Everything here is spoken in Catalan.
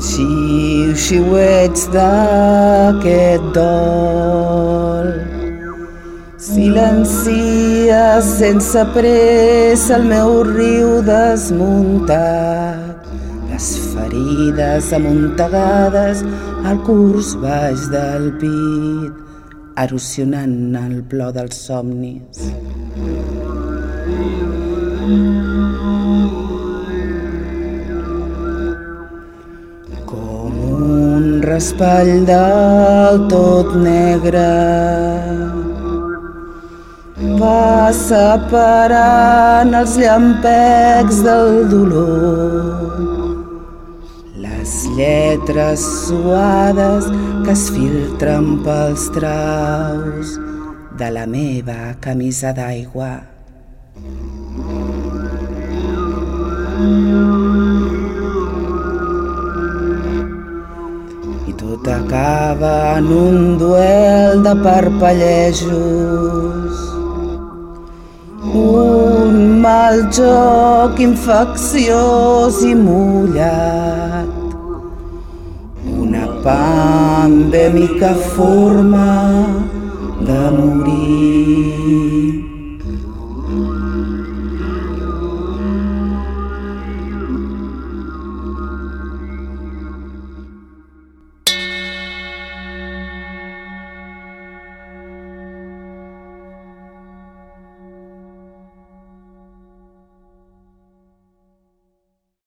xiuets d'aquest dol. Silencia sense pressa el meu riu desmuntat. Les ferides amuntegades al curs baix del pit, erosionant el plor dels somnis. Raspall del tot negre va separant els llampecs del dolor les lletres suades que es filtren pels traus de la meva camisa d'aigua. Tot acaba en un duel de parpellejos. Un mal joc infecciós i mullat. Una pandèmica forma de morir.